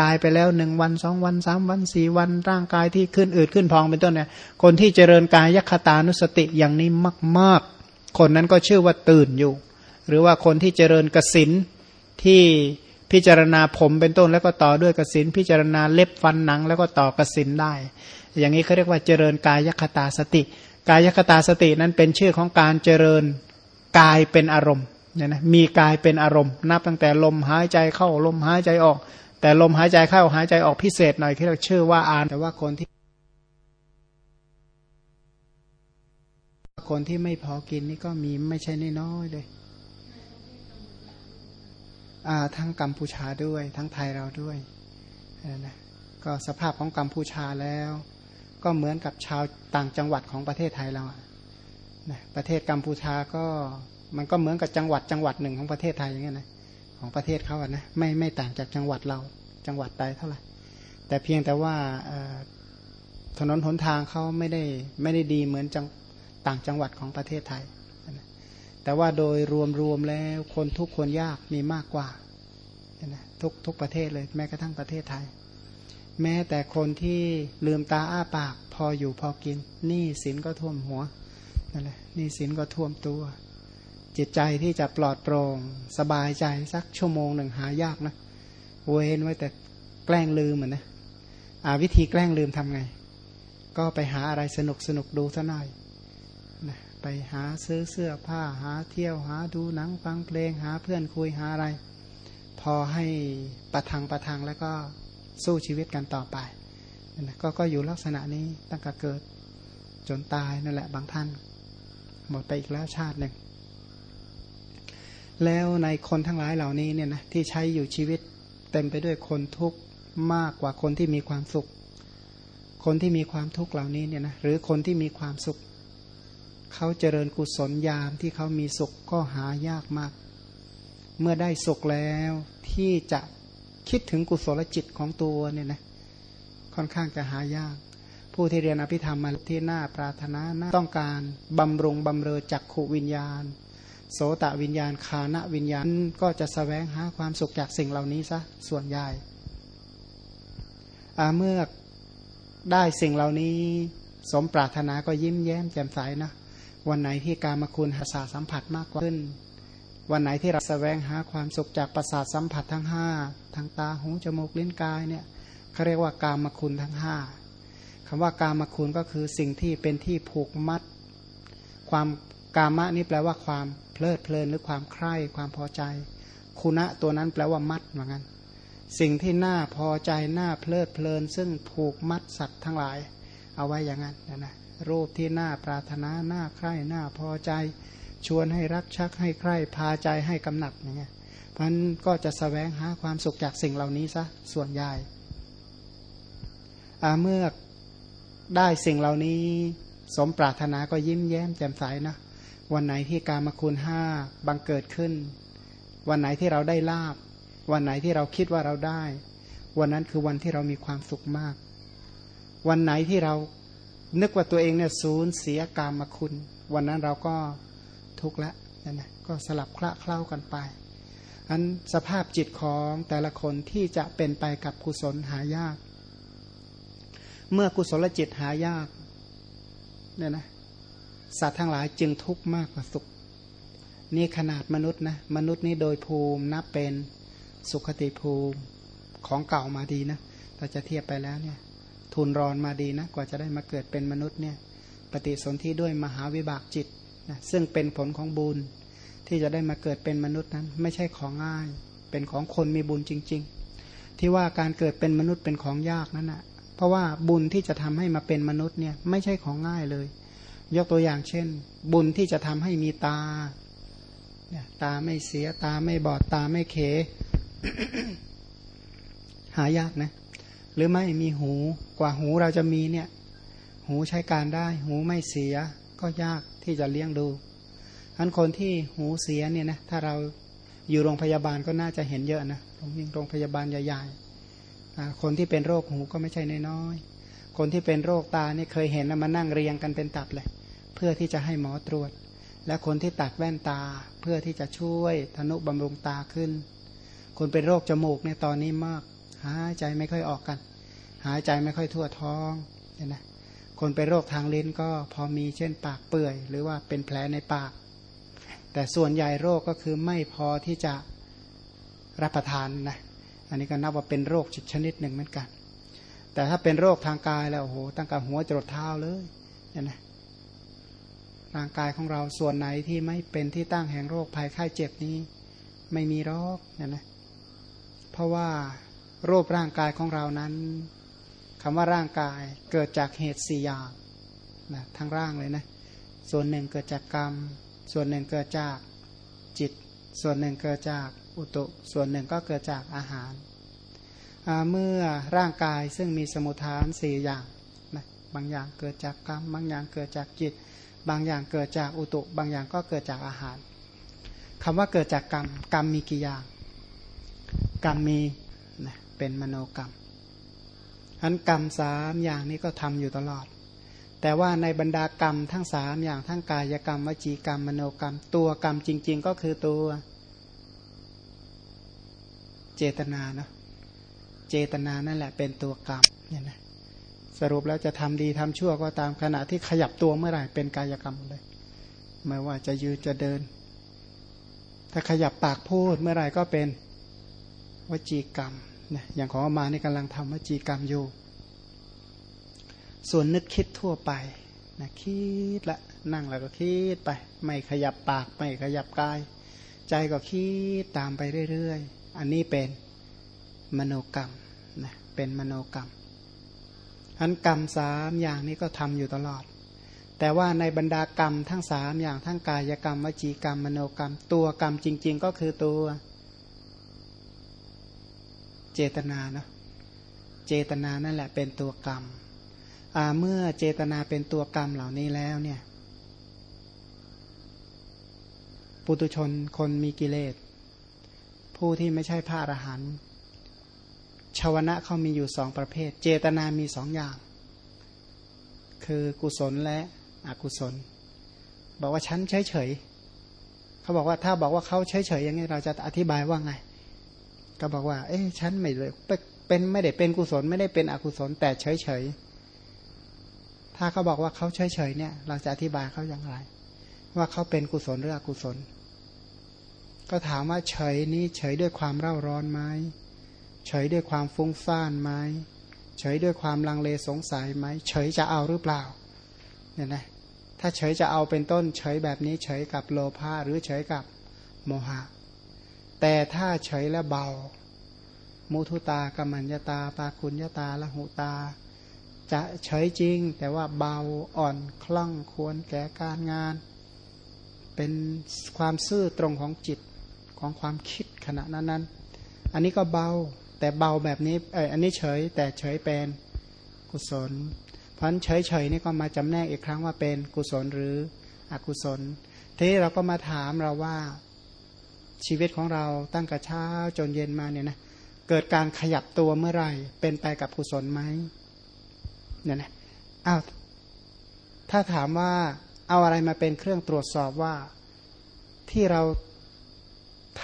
ตายไปแล้วหนึ่งวันสองวันสามวันสี่วันร่างกายที่ขึ้นอืดขึ้นพองเป็นต้นเนี่ย คนที่เจริญกายยัคตานุสติอย่างนี้มาก ๆ คนนั้นก็ชื่อว่าตื่นอยู่ หรือว่าคนที่เจริญกสินที่พิจารณาผมเป็นต้นแล้วก็ต่อด้วยกสินพิจารณาเล็บฟันหนัง แล้วก็ต่อกสินได้ อย่างนี้เขาเรียกว่าเจริญกายยัคตาสติ กายยัคตาสตินั้นเป็นชื่อของการเจริญกายเป็นอารมณ์เนี่ยนะมีกายเป็นอารมณ์ นับตั้งแต่ลมหายใจเข้าลมหายใจออก แต่ลมหายใจเข้าหายใจออกพิเศษหน่อยที่เราชื่อว่าอาน แต่ว่าคนที่ คนที่ไม่พอกินนี่ก็มีไม่ใช่น้อยเลยทั้งกัมพูชาด้วย ทั้งไทยเราด้วยนะก็สภาพของกัมพูชาแล้ว ก็เหมือนกับชาวต่างจังหวัดของประเทศไทยเรานะประเทศกัมพูชาก็มันก็เหมือนกับจังหวัดจังหวัดหนึ่งของประเทศไทยอย่างเงี้ยนะ ของประเทศเขาอะนะไม่ไม่ต่างจากจังหวัดเราจังหวัดใดเท่าไหร่แต่เพียงแต่ว่าถนนหนทางเขาไม่ได้ไม่ได้ดีเหมือนจังต่างจังหวัดของประเทศไทย แต่ว่าโดยรวมๆแล้วคนทุกคนยากมีมากกว่านะทุกทุกประเทศเลยแม้กระทั่งประเทศไทย แม้แต่คนที่ลืมตาอ้าปาก พออยู่พอกินหนี้สินก็ท่วมหัวนั่นแหละหนี้สินก็ท่วมตัว จิตใจที่จะปลอดโปร่งสบายใจสักชั่วโมงหนึ่งหายากนะเว้นไว้แต่แกล้งลืมเหมือนนะอาวิธีแกล้งลืมทำไง ก็ไปหาอะไรสนุกสนุกดูซะหน่อยนะไปหาซื้อเสื้อผ้าหาเที่ยวหาดูหนังฟังเพลงหาเพื่อนคุยหาอะไร พอให้ประทังประทังแล้วก็สู้ชีวิตกันต่อไปนะก็ก็อยู่ลักษณะนี้ตั้งแต่เกิดจนตายนั่นแหละบางท่าน หมดไปอีกแล้วชาติหนึ่ง แล้วในคนทั้งหลายเหล่านี้เนี่ยนะที่ใช้อยู่ชีวิตเต็มไปด้วยคนทุกข์มากกว่าคนที่มีความสุข คนที่มีความทุกข์เหล่านี้เนี่ยนะหรือคนที่มีความสุข เขาเจริญกุศลยามที่เขามีสุขก็หายากมาก เมื่อได้สุขแล้วที่จะคิดถึงกุศลจิตของตัวเนี่ยนะค่อนข้างจะหายาก ผู้ที่เรียนอภิธรรมมาที่หน้าปรารถนาต้องการบำรุงบำเรอจักขวิญญาณ โสตวิญญาณคานะวิญญาณก็จะสแสวงหาความสุขจากสิ่งเหล่านี้ซะส่วนใหญ่เมื่อได้สิ่งเหล่านี้สมปรารถนาก็ยิ้มแย้มแจ่มใสนะ วันไหนที่การมาคุณหาสาสัมผัสมากกว่าขึ้น วันไหนที่เราแสวงหาความสุขจากประสาทสัมผัสทั้งห้าทางตาหูจมูกลิ้นกายเนี่ยเขาเรียกว่าการมคุณทั้งห้าคำว่าการมคุณก็คือสิ่งที่เป็นที่ผูกมัด ความ กามะนี่แปลว่าความเพลิดเพลินหรือความใคร่ความพอใจ คุณะตัวนั้นแปลว่ามัดเหมือนกันสิ่งที่น่าพอใจน่าเพลิดเพลิน ซึ่งผูกมัดสัตว์ทั้งหลาย เอาไว้อย่างนั้นนะนะรูปที่น่าปรารถนาน่าใคร่น่าพอใจ ชวนให้รักชักให้ใคร่พาใจให้กำหนัดอย่างเงี้ยพันก็จะสแสวงหาความสุขจากสิ่งเหล่านี้ซะส่วนใหญ่เมื่อได้สิ่งเหล่านี้สมปรารถนาก็ยิ้มแย้มแจ่มใสนะ วันไหนที่การมาคุณห้าบังเกิดขึ้น วันไหนที่เราได้ลาบ วันไหนที่เราคิดว่าเราได้ วันนั้นคือวันที่เรามีความสุขมาก วันไหนที่เรานึกว่าตัวเองเนี่ยสูญเสียกามคุณ วันนั้นเราก็ทุกข์ละนั่นนะก็สลับคละเคล้ากันไปอันสภาพจิตของแต่ละคนที่จะเป็นไปกับกุศลหายาก เมื่อกุศลจิตหายากเนี่ยนะ สัตว์ทั้งหลายจึงทุกข์มากกว่าสุข นี่ขนาดมนุษย์นะมนุษย์นี่โดยภูมินับเป็นสุขติภูมิของเก่ามาดีนะเราจะเทียบไปแล้วเนี่ย ทุนรอนมาดีนะกว่าจะได้มาเกิดเป็นมนุษย์เนี่ย ปฏิสนธิด้วยมหาวิบากจิตนะซึ่งเป็นผลของบุญที่จะได้มาเกิดเป็นมนุษย์นั้น ไม่ใช่ของง่าย เป็นของคนมีบุญจริง ๆ ที่ว่าการเกิดเป็นมนุษย์เป็นของยากนั่นนะเพราะว่าบุญที่จะทำให้มาเป็นมนุษย์เนี่ยไม่ใช่ของง่ายเลย ยกตัวอย่างเช่น บุญที่จะทำให้มีตาตาไม่เสียตาไม่บอดตาไม่เข หายากนะ หรือไม่มีหูกว่าหูเราจะมีเนี่ย หูใช้การได้ หูไม่เสียก็ยากที่จะเลี้ยงดูอันคนที่หูเสียเนี่ยนะถ้าเราอยู่โรงพยาบาลก็น่าจะเห็นเยอะนะโรงพยาบาลใหญ่ๆคนที่เป็นโรคหูก็ไม่ใช่น้อยๆคนที่เป็นโรคตาเนี่ยเคยเห็นนะมานั่งเรียงกันเป็นตับเลย เพื่อที่จะให้หมอตรวจ และคนที่ตัดแว่นตาเพื่อที่จะช่วยทนุบำรุงตาขึ้น คนเป็นโรคจมูกเนี่ยตอนนี้มากหายใจไม่ค่อยออกกัน หายใจไม่ค่อยทั่วท้องเนี่ยนะคนเป็นโรคทางลิ้นก็พอมีเช่นปากเปื่อย หรือว่าเป็นแผลในปาก แต่ส่วนใหญ่โรคก็คือไม่พอที่จะรับประทานนะอันนี้ก็นับว่าเป็นโรคชนิดหนึ่งเหมือนกัน แต่ถ้าเป็นโรคทางกายแล้วโอ้โหตั้งแต่หัวจรดเท้าเลยเนี่ยนะ ร่างกายของเราส่วนไหนที่ไม่เป็นที่ตั้งแห่งโรคภัยไข้เจ็บนี้ ไม่มีโรคเนี่ยนะเพราะว่าโรูปร่างกายของเรานั้นคำว่าร่างกายเกิดจากเหตุสี่อย่างนะทั้งร่างเลยนะส่วนหนึ่งเกิดจากกรรม ส่วนหนึ่งเกิดจากจิต ส่วนหนึ่งเกิดจากอุตุ ส่วนหนึ่งก็เกิดจากอาหาร เมื่อร่างกายซึ่งมีสมุทฐานสี่อย่างนะบางอย่างเกิดจากกรรม บางอย่างเกิดจากจิต บางอย่างเกิดจากอุตุ บางอย่างก็เกิดจากอาหารคำว่าเกิดจากกรรม กรรมมีกี่อย่าง กรรมมีเป็นมโนกรรมอันกรรมสามอย่างนี้ก็ทำอยู่ตลอด แต่ว่าในบรรดากรรมทั้งสามอย่างทั้งกายกรรม วจีกรรม มโนกรรม ตัวกรรมจริง ๆ ก็คือตัวเจตนาเนาะเจตนานั่นแหละเป็นตัวกรรมเนี่ยนะ สรุปแล้วจะทำดีทำชั่วก็ตามขณะที่ขยับตัวเมื่อไหร่เป็นกายกรรมเลย ไม่ว่าจะยืนจะเดิน ถ้าขยับปากพูดเมื่อไหร่ก็เป็นวจีกรรมนะอย่างของอามานี่กำลังทำวจีกรรมอยู่ ส่วนนึกคิดทั่วไปนะคิดละนั่งแล้วก็คิดไป ไม่ขยับปากไม่ขยับกาย ใจก็คิดตามไปเรื่อยๆ อันนี้เป็นมโนกรรมนะเป็นมโนกรรม อันกรรมสามอย่างนี้ก็ทำอยู่ตลอด แต่ว่าในบรรดากรรมทั้งสามอย่างทั้งกายกรรมวจีกรรมมโนกรรม ตัวกรรมจริง ๆ ก็คือตัวเจตนาเนาะเจตนานั่นแหละเป็นตัวกรรมเมื่อเจตนาเป็นตัวกรรมเหล่านี้แล้วเนี่ยปุตุชนคนมีกิเลส ผู้ที่ไม่ใช่พระอรหันต์ ชาวนะเขามีอยู่สองประเภท เจตนามีสองอย่าง คือกุศลและอกุศล บอกว่าฉันเฉยเฉยเขาบอกว่าถ้าบอกว่าเขาเฉยเฉยอย่างนี้เราจะอธิบายว่าไง ก็บอกว่า เอ๊ะฉันไม่เลยเป็นไม่ได้เป็นกุศลไม่ได้เป็นอกุศล แต่เฉยเฉยถ้าเขาบอกว่าเขาเฉยเฉยเนี่ย เราจะอธิบายเขาอย่างไร ว่าเขาเป็นกุศลหรืออกุศล ก็ถามว่าเฉยนี้เฉยด้วยความเร่าร้อนไหม เฉยด้วยความฟุ้งซ่านไหมเฉยด้วยความลังเลสงสัยไหมเฉยจะเอาหรือเปล่าเนี่ยนะถ้าเฉยจะเอาเป็นต้น เฉยแบบนี้เฉยกับโลภะหรือเฉยกับโมหะ แต่ถ้าเฉยและเบา มุทุตากรรมัญญาตา ปาคุณญาตาละหุตา จะเฉยจริง แต่ว่าเบาอ่อนคล่องควรแก่การงาน เป็นความซื่อตรงของจิตของความคิดขณะนั้นนั้นอันนี้ก็เบา แต่เบาแบบนี้เอออันนี้เฉย แต่เฉยเป็นกุศล เพราะเฉยเฉยนี่ก็มาจำแนกอีกครั้งว่าเป็นกุศลหรืออกุศล ทีนี้เราก็มาถามเราว่าชีวิตของเราตั้งแต่เช้าจนเย็นมาเนี่ยนะเกิดการขยับตัวเมื่อไหร่ เป็นไปกับกุศลไหมเนี่ยนะอ้าวถ้าถามว่าเอาอะไรมาเป็นเครื่องตรวจสอบว่าที่เรา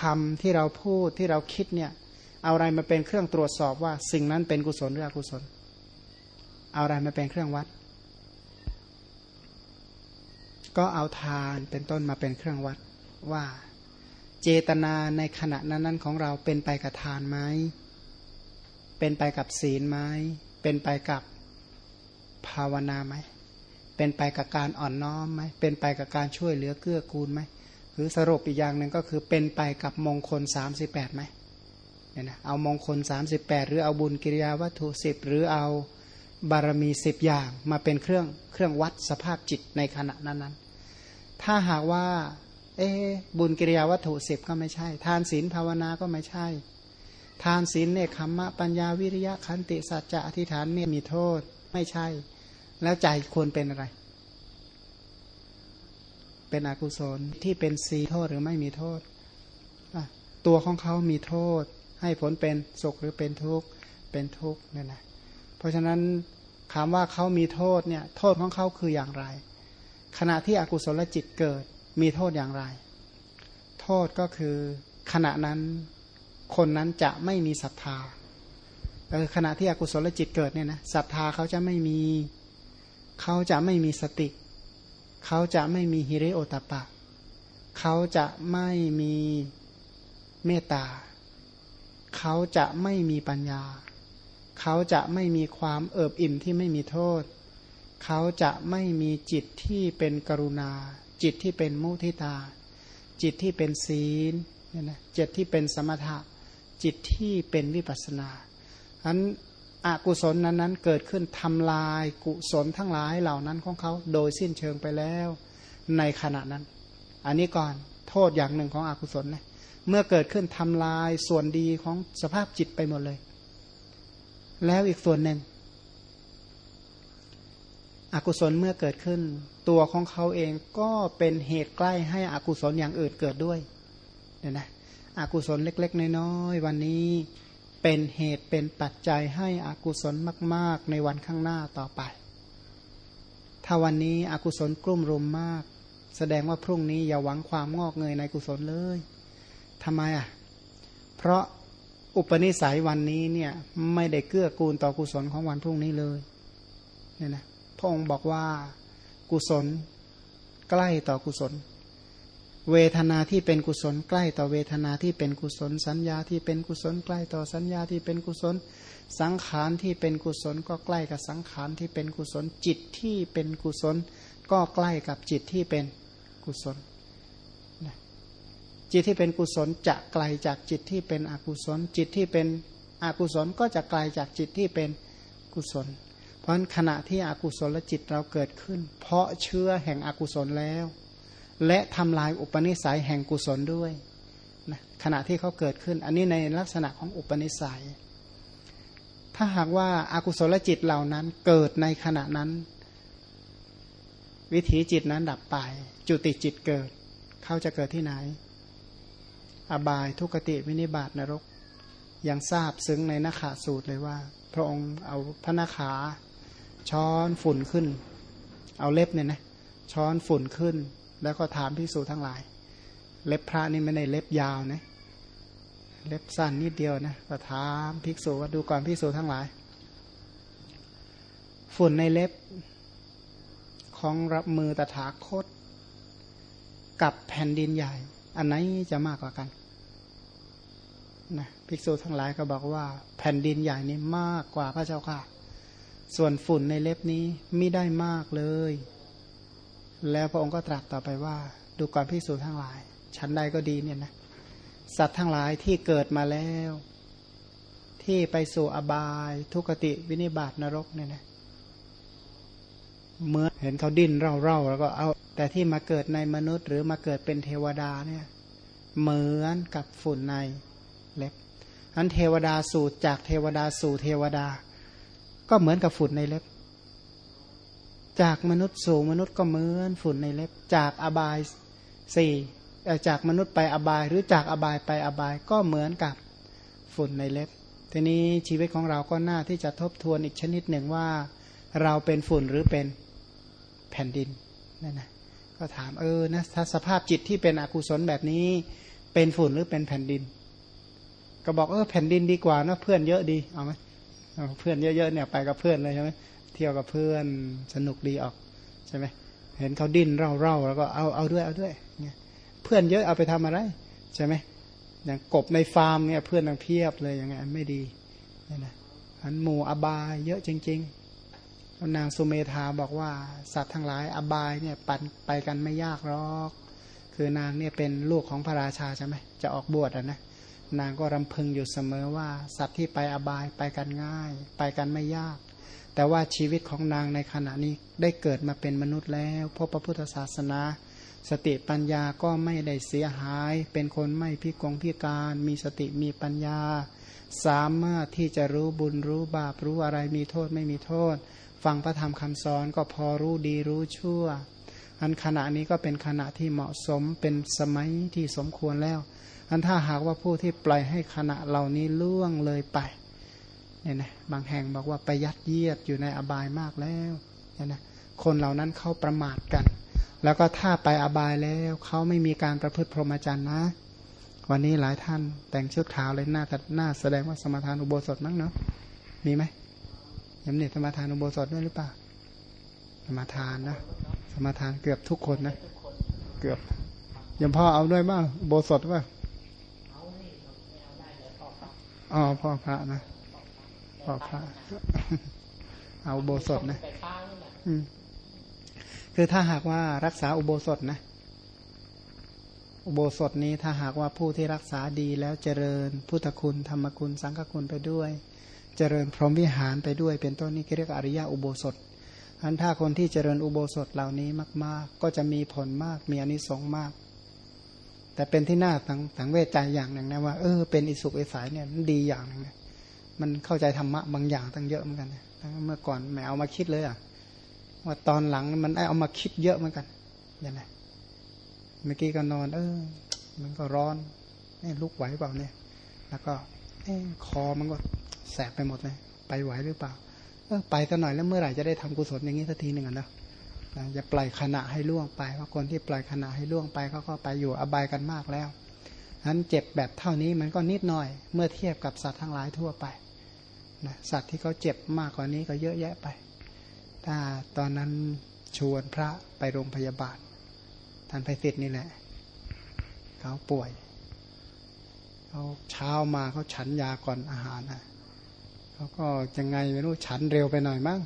ทำที่เราพูดที่เราคิดเนี่ย เอาอะไรมาเป็นเครื่องตรวจสอบว่า สิ่งนั้นเป็นกุศลหรืออกุศล เอาอะไรมาเป็นเครื่องวัด ก็เอาทานเป็นต้นมาเป็นเครื่องวัดว่าเจตนาในขณะนั้นๆของเราเป็นไปกับทานไหม เป็นไปกับศีลไหม เป็นไปกับภาวนาไหม เป็นไปกับการอ่อนน้อมไหม เป็นไปกับการช่วยเหลือเกื้อกูลไหม หรือสรุปอีกอย่างหนึ่งก็คือเป็นไปกับมงคล 38ไหม เนี่ยนะเอามงคล 38 หรือเอาบุญกิริยาวัตถุสิบหรือเอาบารมีสิบอย่างมาเป็นเครื่องเครื่องวัดสภาพจิตในขณะนั้นๆถ้าหากว่า เอ๊บุญกิริยาวัตถุสิบก็ไม่ใช่ ทานศีลภาวนาก็ไม่ใช่ ทานศีลเนี่ยคำมะปัญญาวิริยะขันติสัจจะอธิษฐานเนี่ยมีโทษไม่ใช่ แล้วใจควรเป็นอะไร เป็นอกุศลที่เป็นสีโทษหรือไม่มีโทษตัวของเขามีโทษ ให้ผลเป็นสุขหรือเป็นทุกข์เป็นทุกข์เนี่ยนะเพราะฉะนั้นคำว่าเขามีโทษเนี่ยโทษของเขาคืออย่างไร ขณะที่อกุศลจิตเกิดมีโทษอย่างไร โทษก็คือขณะนั้นคนนั้นจะไม่มีศรัทธาขณะที่อกุศลจิตเกิดเนี่ยนะศรัทธาเขาจะไม่มีเขาจะไม่มีสติ เขาจะไม่มีฮิริโอตปะ เขาจะไม่มีเมตตา เขาจะไม่มีปัญญา เขาจะไม่มีความเอิบอิ่มที่ไม่มีโทษ เขาจะไม่มีจิตที่เป็นกรุณา จิตที่เป็นมุทิตา จิตที่เป็นศีลเนี่ยนะจิตที่เป็นสมถะ จิตที่เป็นวิปัสนาอันอกุศลนั้นๆ เกิดขึ้นทำลายกุศลทั้งหลายเหล่านั้นของเขาโดยสิ้นเชิงไปแล้วในขณะนั้น อันนี้ก่อนโทษอย่างหนึ่งของอกุศลนะ เมื่อเกิดขึ้นทำลายส่วนดีของสภาพจิตไปหมดเลย แล้วอีกส่วนหนึ่ง อกุศลเมื่อเกิดขึ้น ตัวของเขาเองก็เป็นเหตุใกล้ให้อกุศลอย่างอื่นเกิดด้วยเนี่ยนะอกุศลเล็ก ๆ น้อยๆวันนี้เป็นเหตุเป็นปัจจัยให้อกุศลมาก ๆ ในวันข้างหน้าต่อไป ถ้าวันนี้อกุศลกลุ่มรุมมาก แสดงว่าพรุ่งนี้อย่าหวังความงอกเงยในกุศลเลย ทำไมอะ เพราะอุปนิสัยวันนี้เนี่ยไม่ได้เกื้อกูลต่อกุศลของวันพรุ่งนี้เลยเนี่ยนะพระองค์บอกว่ากุศลใกล้ต่อกุศล เวทนาที่เป็นกุศล ใกล้ต่อเวทนาที่เป็นกุศล สัญญาที่เป็นกุศล ใกล้ต่อสัญญาที่เป็นกุศล สังขารที่เป็นกุศล ก็ใกล้กับสังขารที่เป็นกุศล จิตที่เป็นกุศล ก็ใกล้กับจิตที่เป็นกุศล จิตที่เป็นกุศลจะไกลจากจิตที่เป็นอกุศล จิตที่เป็นอกุศลก็จะไกลจากจิตที่เป็นกุศล เพราะขณะที่อกุศลจิตเราเกิดขึ้น เพราะเชื้อแห่งอกุศลแล้ว และทำลายอุปนิสัยแห่งกุศลด้วยนะขณะที่เขาเกิดขึ้น อันนี้ในลักษณะของอุปนิสัย ถ้าหากว่าอากุศลจิตเหล่านั้นเกิดในขณะนั้น วิถีจิตนั้นดับไป จุติจิตเกิด เขาจะเกิดที่ไหน อบายทุกติวินิบาตนรก ยังทราบซึ้งในนักขาสูตรเลยว่า พระองค์เอาพระนาขาช้อนฝุ่นขึ้น เอาเล็บเนี่ยนะช้อนฝุ่นขึ้น แล้วก็ถามพิสูจทั้งหลาย เล็บพระนี่ไม่ได้เล็บยาวนะเล็บสั้นนิดเดียวนะก็ถามภิกษุว่าดูก่อนภิกษุทั้งหลาย ฝุ่นในเล็บของรับมือตถาคต กับแผ่นดินใหญ่ อันไหนจะมากกว่ากันนะภิกษุทั้งหลายก็บอกว่า แผ่นดินใหญ่นี้มากกว่าพระเจ้าค่ะ ส่วนฝุ่นในเล็บนี้ไม่ได้มากเลย แล้วพระองค์ก็ตรัสต่อไปว่า ดูก่อนพิสูจทั้งหลาย ชั้นใดก็ดีเนี่ยนะสัตว์ทั้งหลายที่เกิดมาแล้ว ที่ไปสู่อบาย ทุกติวินิบาตนรกเนี่ยนะเมื่อเห็นเขาดิ้นเร่าๆแล้วก็เอา แต่ที่มาเกิดในมนุษย์ หรือมาเกิดเป็นเทวดาเนี่ยเหมือนกับฝุ่นในเล็บอันเทวดาสู่จากเทวดาสู่เทวดา ก็เหมือนกับฝุ่นในเล็บ จากมนุษย์สู่มนุษย์ก็เหมือนฝุ่นในเล็บ จากอบายสี่จากมนุษย์ไปอบายหรือจากอบายไปอบายก็เหมือนกับฝุ่นในเล็บ ทีนี้ชีวิตของเราก็น่าที่จะทบทวนอีกชนิดหนึ่งว่า เราเป็นฝุ่นหรือเป็นแผ่นดินนั่นนะ ก็ถามเออนะถ้าสภาพจิตที่เป็นอกุศลแบบนี้ เป็นฝุ่นหรือเป็นแผ่นดิน ก็บอกเออแผ่นดินดีกว่านะเพื่อนเยอะดีเอาไหมเพื่อนเยอะๆเนี่ยไปกับเพื่อนเลยใช่ไหมเที่ยวกับเพื่อนสนุกดีออกใช่ไหมเห็นเขาดิ้นเร่าเร่าแล้วก็เอาเอาด้วยเอาด้วยเนี่ยเพื่อนเยอะเอาไปทำอะไรใช่ไหมอย่างกบในฟาร์มเนี่ยเพื่อนต่างเพียบเลยอย่างเงี้ยไม่ดีเนี่ยนะอันหมูอบายเยอะจริง ๆ นางสุเมธาบอกว่าสัตว์ทั้งหลายอบายเนี่ยปันไปกันไม่ยากหรอก คือนางเนี่ยเป็นลูกของพระราชาใช่ไหมจะออกบวชอะนะนางก็รำพึงอยู่เสมอว่า สัตว์ที่ไปอบายไปกันง่าย ไปกันไม่ยาก แต่ว่าชีวิตของนางในขณะนี้ได้เกิดมาเป็นมนุษย์แล้วพบพระพุทธศาสนา สติปัญญาก็ไม่ได้เสียหาย เป็นคนไม่พิกงพิการ มีสติมีปัญญา สามารถที่จะรู้บุญรู้บาปรู้อะไรมีโทษไม่มีโทษ ฟังพระธรรมคำสอนก็พอรู้ดีรู้ชั่ว อันขณะนี้ก็เป็นขณะที่เหมาะสมเป็นสมัยที่สมควรแล้ว อันถ้าหากว่าผู้ที่ปล่อยให้ขณะเหล่านี้ล่วงเลยไปเนี่ยนะบางแห่งบอกว่าไปยัดเยียดอยู่ในอบายมากแล้วเนี่ยนะคนเหล่านั้นเขาประมาทกัน แล้วก็ถ้าไปอบายแล้วเขาไม่มีการประพฤติพรหมจรรย์นะ วันนี้หลายท่านแต่งชุดขาวเลยหน้าหน้าแสดงว่าสมทานอุโบสถมั้งเนาะมีไหม ยำเน็ตสมาทานอุโบสถด้วยหรือเปล่าสมาทานนะสมาทานเกือบทุกคนนะ เกือบยมพ่อเอาด้วยบ้างอุโบสถว่าอ๋อพ่อพระนะพ่อพระ เอาอุโบสถนะอืมคือถ้าหากว่ารักษาอุโบสถนะ อุโบสถนี้ถ้าหากว่าผู้ที่รักษาดีแล้วเจริญ พุทธคุณธรรมคุณสังฆคุณไปด้วย เจริญพรหมวิหารไปด้วยเป็นต้นนี้เรียกอริยอุโบสถอันถ้าคนที่เจริญอุโบสถเหล่านี้มาก ๆ ก็จะมีผลมากมีอนิสงส์มาก แต่เป็นที่น่าสังสังเวชใจอย่างหนึ่งนะว่าเออเป็นอิสุกอิสายเนี่ยมันดีอย่างหนึ่งนะมันเข้าใจธรรมะบางอย่างตั้งเยอะเหมือนกันนะเมื่อก่อนแหมเอามาคิดเลยอะว่าตอนหลังมันเอามาคิดเยอะเหมือนกันอย่างไรเมื่อกี้ก็นอน เออ มันก็ร้อนนี่ลุกไหวเปล่าเนี่ย แล้วก็คอมันก็ แสบไปหมดเลยไปไหวหรือเปล่าเออไปกันหน่อยแล้วเมื่อไหร่จะได้ทำกุศลอย่างนี้สักทีหนึ่งอะนะอย่าปล่อยขณะให้ล่วงไปเพราะคนที่ปล่อยขณะให้ล่วงไปเขาก็ไปอยู่อบายกันมากแล้วนั้นเจ็บแบบเท่านี้มันก็นิดหน่อย เมื่อเทียบกับสัตว์ทั้งหลายทั่วไปนะสัตว์ที่เขาเจ็บมากกว่านี้ก็เยอะแยะไป ถ้าตอนนั้นชวนพระไปโรงพยาบาลท่านไปสิทธิ์นี่แหละเขาป่วยเขาเช้ามาเขาฉันยาก่อนอาหารนะ เขาก็ยังไงไม่รู้ฉันเร็วไปหน่อยมั้ง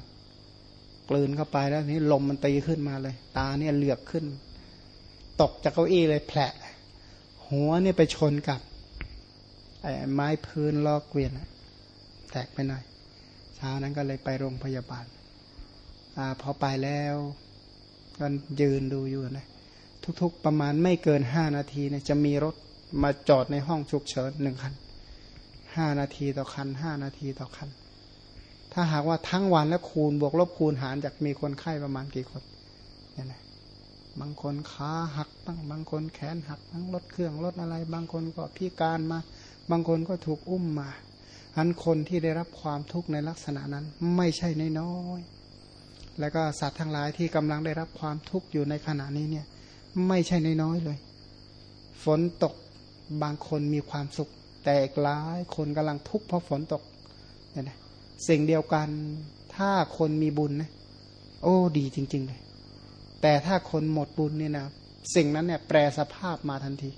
กลืนเข้าไปแล้วนี้ลมมันตีขึ้นมาเลย ตาเนี่ยเหลือกขึ้น ตกจากเก้าอี้เลยแผลหัวเนี่ยไปชนกับไอ้ไม้พื้นลอกเกวียนแตกไปหน่อยเช้านั้นก็เลยไปโรงพยาบาลอพอไปแล้วก็ยืนดูอยู่นะ ทุกๆประมาณไม่เกินห้านาทีเนี่ยจะมีรถมาจอดในห้องฉุกเฉินหนึ่งคัน ห้านาทีต่อคันห้านาทีต่อคัน ถ้าหากว่าทั้งวันแล้วคูณบวกลบคูณหารจากมีคนไข้ประมาณกี่คนเนี่ยนะบางคนขาหักบ้างบางคนแขนหักทั้งรถเครื่องรถอะไร บางคนก็พิการมา บางคนก็ถูกอุ้มมาอันคนที่ได้รับความทุกข์ในลักษณะนั้นไม่ใช่น้อยๆแล้วก็สัตว์ทั้งหลายที่กำลังได้รับความทุกข์อยู่ในขณะนี้เนี่ย ไม่ใช่น้อยๆเลย ฝนตกบางคนมีความสุข แต่หลายคนกำลังทุกข์เพราะฝนตกเนี่ยนะสิ่งเดียวกันถ้าคนมีบุญนะโอ้ดีจริง ๆ เลย แต่ถ้าคนหมดบุญเนี่ยนะสิ่งนั้นเนี่ยแปรสภาพมาทันที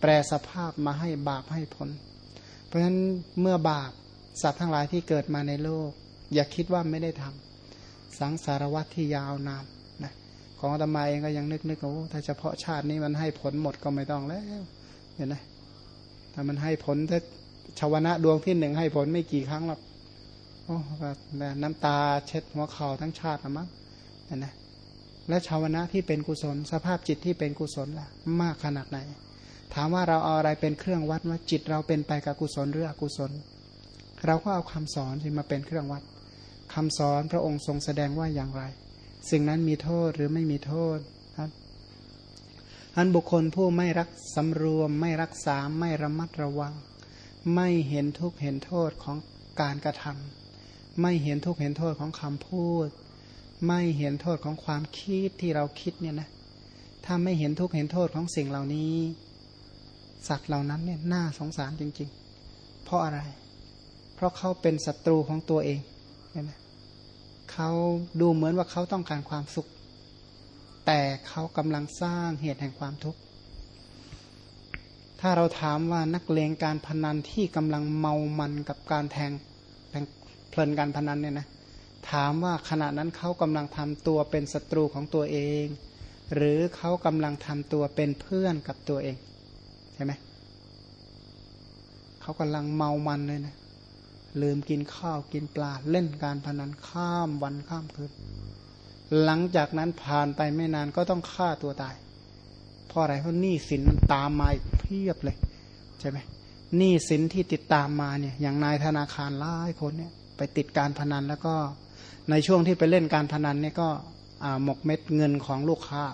แปรสภาพมาให้บาปให้ผล เพราะฉะนั้นเมื่อบาปสัตว์ทั้งหลายที่เกิดมาในโลก อย่าคิดว่าไม่ได้ทำสังสารวัตที่ยาวนานนะของธรรมาเองก็ยังนึกนึกโอ้ถ้าเฉพาะชาตินี้มันให้ผลหมดก็ไม่ต้องแล้วเห็นไหม ถ้ามันให้ผลถ้าชาวนะดวงที่หนึ่งให้ผลไม่กี่ครั้งหรอกโอ้น้ำตาเช็ดหัวเข่าทั้งชาตินะมั้งนะและชาวนะที่เป็นกุศล สภาพจิตที่เป็นกุศลล่ะ มากขนาดไหน ถามว่าเราเอาอะไรเป็นเครื่องวัดว่าจิตเราเป็นไปกับกุศลหรืออกุศล เราก็เอาคำสอนที่มาเป็นเครื่องวัดคำสอนพระองค์ทรงแสดงว่าอย่างไร สิ่งนั้นมีโทษหรือไม่มีโทษ อันบุคคลผู้ไม่รักสำรวม ไม่รักษาไม่ระมัดระวัง ไม่เห็นทุกเห็นโทษของการกระทำไม่เห็นทุกเห็นโทษของคำพูด ไม่เห็นโทษของความคิดที่เราคิดเนี่ยนะถ้าไม่เห็นทุกเห็นโทษของสิ่งเหล่านี้ สัตว์เหล่านั้นเนี่ยน่าสงสารจริง ๆ เพราะอะไร เพราะเขาเป็นศัตรูของตัวเองเนี่ยนะเขาดูเหมือนว่าเขาต้องการความสุข แต่เขากำลังสร้างเหตุแห่งความทุกข์ ถ้าเราถามว่านักเลงการพนันที่กำลังเมามันกับการแทงแทงเพลินการพนันเนี่ยนะถามว่าขณะนั้นเขากำลังทำตัวเป็นศัตรูของตัวเอง หรือเขากำลังทำตัวเป็นเพื่อนกับตัวเองใช่ไหมเขากำลังเมามันเลยนะลืมกินข้าวกินปลาเล่นการพนันข้ามวันข้ามคืน หลังจากนั้นผ่านไปไม่นานก็ต้องฆ่าตัวตาย เพราะอะไรเพราะหนี้สินมันตามมาเพียบเลยใช่ไหมหนี้สินที่ติดตามมาเนี่ย อย่างนายธนาคารหลายคนเนี่ย ไปติดการพนันแล้วก็ในช่วงที่ไปเล่นการพนันเนี่ยก็หมกเม็ดเงินของลูกค้า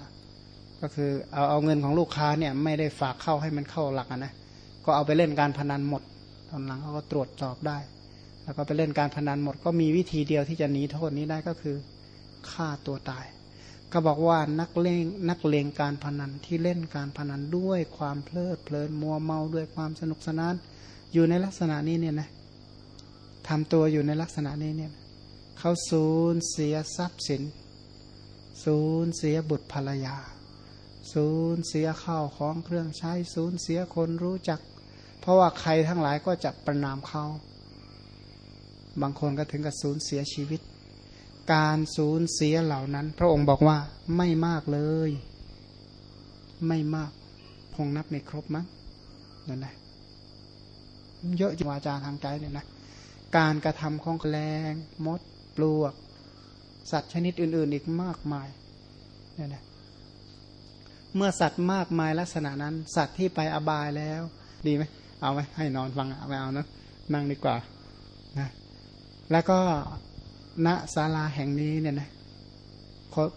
ก็คือเอาเอาเงินของลูกค้าเนี่ย ไม่ได้ฝากเข้าให้มันเข้าหลักนะก็เอาไปเล่นการพนันหมด ตอนหลังเขาก็ตรวจสอบได้ แล้วก็ไปเล่นการพนันหมด ก็มีวิธีเดียวที่จะหนีโทษนี้ได้ก็คือ ฆ่าตัวตาย ก็บอกว่านักเลงนักเลงการพนันที่เล่นการพนันด้วยความเพลิดเพลินมัวเมาด้วยความสนุกสนาน อยู่ในลักษณะนี้เนี่ยนะทำตัวอยู่ในลักษณะนี้เนี่ยเขาสูญเสียทรัพย์สิน สูญเสียบุตรภรรยา สูญเสียข้าวของเครื่องใช้ สูญเสียคนรู้จัก เพราะว่าใครทั้งหลายก็จะประนามเขา บางคนก็ถึงกับสูญเสียชีวิต การสูญเสียเหล่านั้น พระองค์บอกว่าไม่มากเลย ไม่มากคงนับไม่ครบมั้งนั่นแหละเยอะจริงวาจาทางใจเนี่ยนะการกระทำของแรงมดปลวก สัตว์ชนิดอื่น ๆ อีกมากมายเนี่ยนะเมื่อสัตว์มากมายลักษณะนั้น สัตว์ที่ไปอบายแล้ว ดีไหมเอาไหมให้นอนฟังเอาไม่เอานะนั่งดีกว่านะแล้วก็ ณศาลาแห่งนี้เนี่ยนะ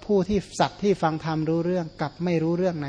ผู้ที่สัตว์ที่ฟังธรรมรู้เรื่องกับไม่รู้เรื่องไหน